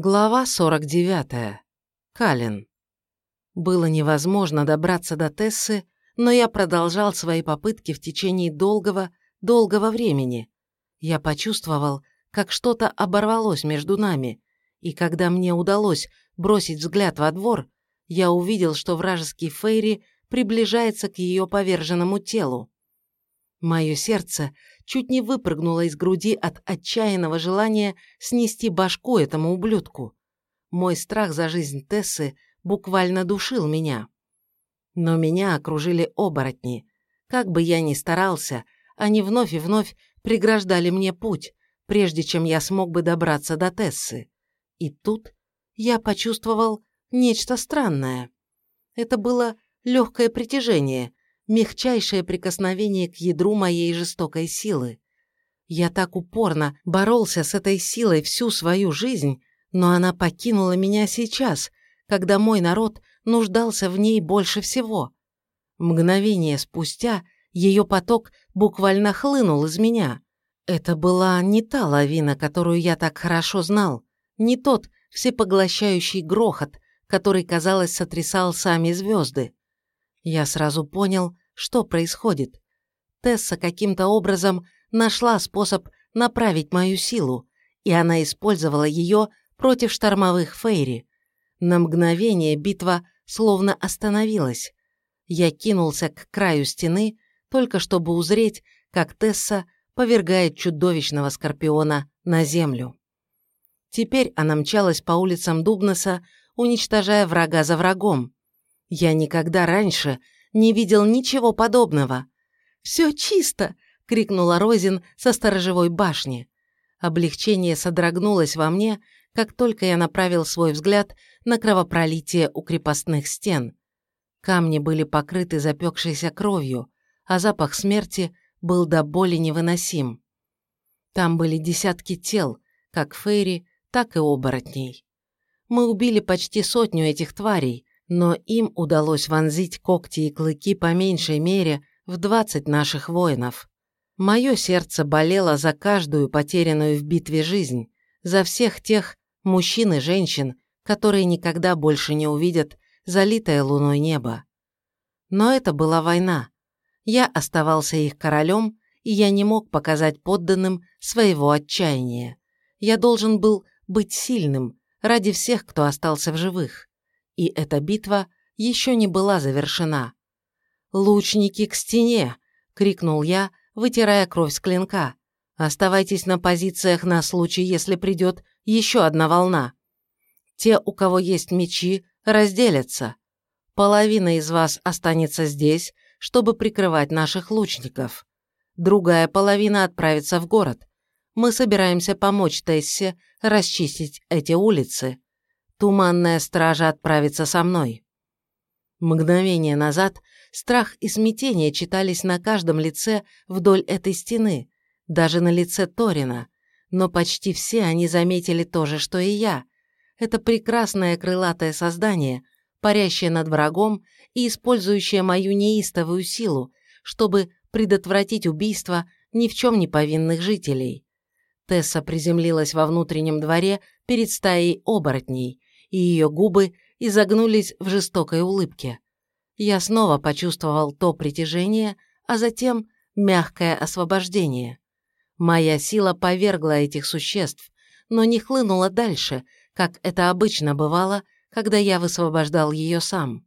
Глава 49. Калин. Было невозможно добраться до Тессы, но я продолжал свои попытки в течение долгого, долгого времени. Я почувствовал, как что-то оборвалось между нами, и когда мне удалось бросить взгляд во двор, я увидел, что вражеский Фейри приближается к ее поверженному телу. Мое сердце чуть не выпрыгнуло из груди от отчаянного желания снести башку этому ублюдку. Мой страх за жизнь Тессы буквально душил меня. Но меня окружили оборотни. Как бы я ни старался, они вновь и вновь преграждали мне путь, прежде чем я смог бы добраться до Тессы. И тут я почувствовал нечто странное. Это было легкое притяжение, мягчайшее прикосновение к ядру моей жестокой силы. Я так упорно боролся с этой силой всю свою жизнь, но она покинула меня сейчас, когда мой народ нуждался в ней больше всего. Мгновение спустя ее поток буквально хлынул из меня. Это была не та лавина, которую я так хорошо знал, не тот всепоглощающий грохот, который, казалось, сотрясал сами звезды. Я сразу понял, что происходит. Тесса каким-то образом нашла способ направить мою силу, и она использовала ее против штормовых Фейри. На мгновение битва словно остановилась. Я кинулся к краю стены, только чтобы узреть, как Тесса повергает чудовищного скорпиона на землю. Теперь она мчалась по улицам Дубнеса, уничтожая врага за врагом. Я никогда раньше не видел ничего подобного. «Все чисто!» — крикнула Розин со сторожевой башни. Облегчение содрогнулось во мне, как только я направил свой взгляд на кровопролитие у крепостных стен. Камни были покрыты запекшейся кровью, а запах смерти был до боли невыносим. Там были десятки тел, как фейри, так и оборотней. Мы убили почти сотню этих тварей, но им удалось вонзить когти и клыки по меньшей мере в 20 наших воинов. Мое сердце болело за каждую потерянную в битве жизнь, за всех тех мужчин и женщин, которые никогда больше не увидят залитое луной небо. Но это была война. Я оставался их королем, и я не мог показать подданным своего отчаяния. Я должен был быть сильным ради всех, кто остался в живых и эта битва еще не была завершена. «Лучники к стене!» — крикнул я, вытирая кровь с клинка. «Оставайтесь на позициях на случай, если придет еще одна волна. Те, у кого есть мечи, разделятся. Половина из вас останется здесь, чтобы прикрывать наших лучников. Другая половина отправится в город. Мы собираемся помочь Тессе расчистить эти улицы. Туманная стража отправится со мной. Мгновение назад страх и смятение читались на каждом лице вдоль этой стены, даже на лице Торина, но почти все они заметили то же, что и я. Это прекрасное крылатое создание, парящее над врагом и использующее мою неистовую силу, чтобы предотвратить убийство ни в чем не повинных жителей. Тесса приземлилась во внутреннем дворе перед стаей оборотней, и ее губы изогнулись в жестокой улыбке. Я снова почувствовал то притяжение, а затем мягкое освобождение. Моя сила повергла этих существ, но не хлынула дальше, как это обычно бывало, когда я высвобождал ее сам.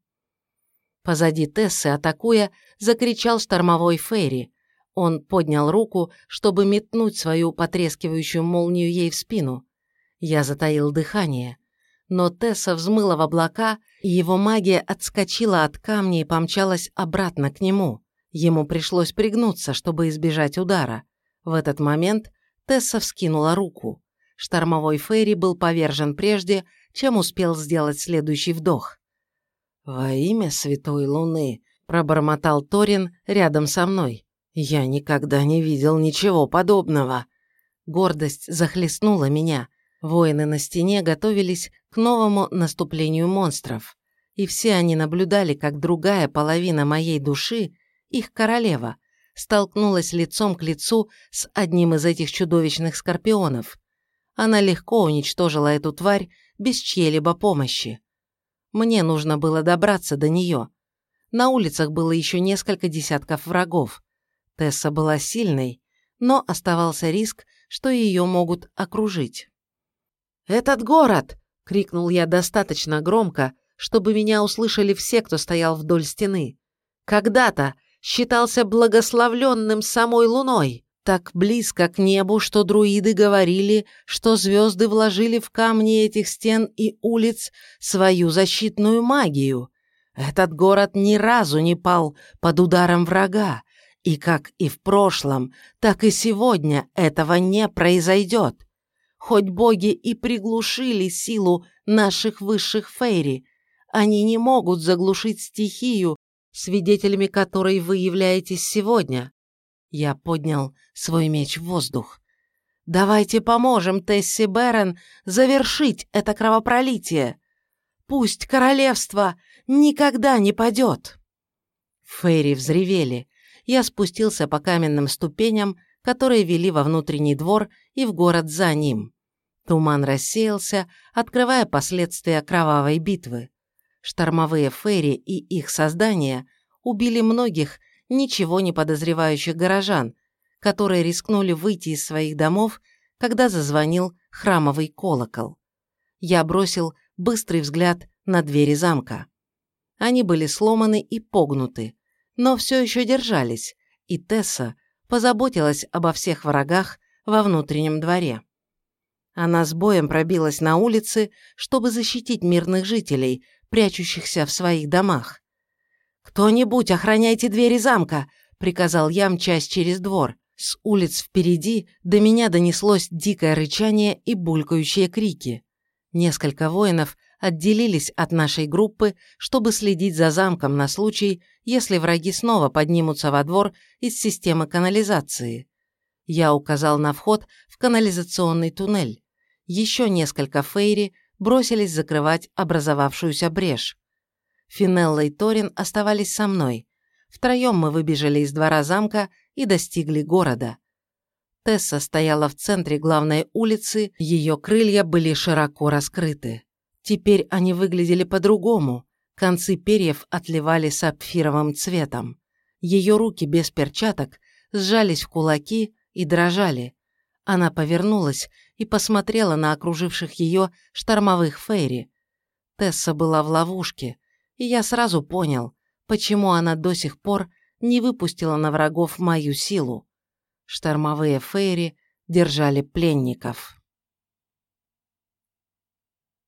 Позади Тессы, атакуя, закричал штормовой Ферри. Он поднял руку, чтобы метнуть свою потрескивающую молнию ей в спину. Я затаил дыхание но Тесса взмыла в облака, и его магия отскочила от камня и помчалась обратно к нему. Ему пришлось пригнуться, чтобы избежать удара. В этот момент Тесса вскинула руку. Штормовой Фейри был повержен прежде, чем успел сделать следующий вдох. «Во имя Святой Луны», — пробормотал Торин рядом со мной. «Я никогда не видел ничего подобного». Гордость захлестнула меня. Воины на стене готовились к новому наступлению монстров, и все они наблюдали, как другая половина моей души, их королева, столкнулась лицом к лицу с одним из этих чудовищных скорпионов. Она легко уничтожила эту тварь без чьей-либо помощи. Мне нужно было добраться до нее. На улицах было еще несколько десятков врагов. Тесса была сильной, но оставался риск, что ее могут окружить. «Этот город!» — крикнул я достаточно громко, чтобы меня услышали все, кто стоял вдоль стены. «Когда-то считался благословленным самой луной, так близко к небу, что друиды говорили, что звезды вложили в камни этих стен и улиц свою защитную магию. Этот город ни разу не пал под ударом врага, и как и в прошлом, так и сегодня этого не произойдет. Хоть боги и приглушили силу наших высших фейри, они не могут заглушить стихию, свидетелями которой вы являетесь сегодня. Я поднял свой меч в воздух. Давайте поможем Тесси Берен завершить это кровопролитие. Пусть королевство никогда не падет. Фейри взревели. Я спустился по каменным ступеням, которые вели во внутренний двор и в город за ним. Туман рассеялся, открывая последствия кровавой битвы. Штормовые фейри и их создания убили многих ничего не подозревающих горожан, которые рискнули выйти из своих домов, когда зазвонил храмовый колокол. Я бросил быстрый взгляд на двери замка. Они были сломаны и погнуты, но все еще держались, и Тесса позаботилась обо всех врагах во внутреннем дворе. Она с боем пробилась на улицы, чтобы защитить мирных жителей, прячущихся в своих домах. «Кто-нибудь охраняйте двери замка!» — приказал я, мчась через двор. С улиц впереди до меня донеслось дикое рычание и булькающие крики. Несколько воинов отделились от нашей группы, чтобы следить за замком на случай, если враги снова поднимутся во двор из системы канализации. Я указал на вход в канализационный туннель. Еще несколько фейри бросились закрывать образовавшуюся брешь. Финелла и Торин оставались со мной. Втроем мы выбежали из двора замка и достигли города. Тесса стояла в центре главной улицы, ее крылья были широко раскрыты. Теперь они выглядели по-другому, концы перьев отливали сапфировым цветом. Ее руки без перчаток сжались в кулаки и дрожали. Она повернулась и посмотрела на окруживших ее штормовых фейри. Тесса была в ловушке, и я сразу понял, почему она до сих пор не выпустила на врагов мою силу. Штормовые фейри держали пленников.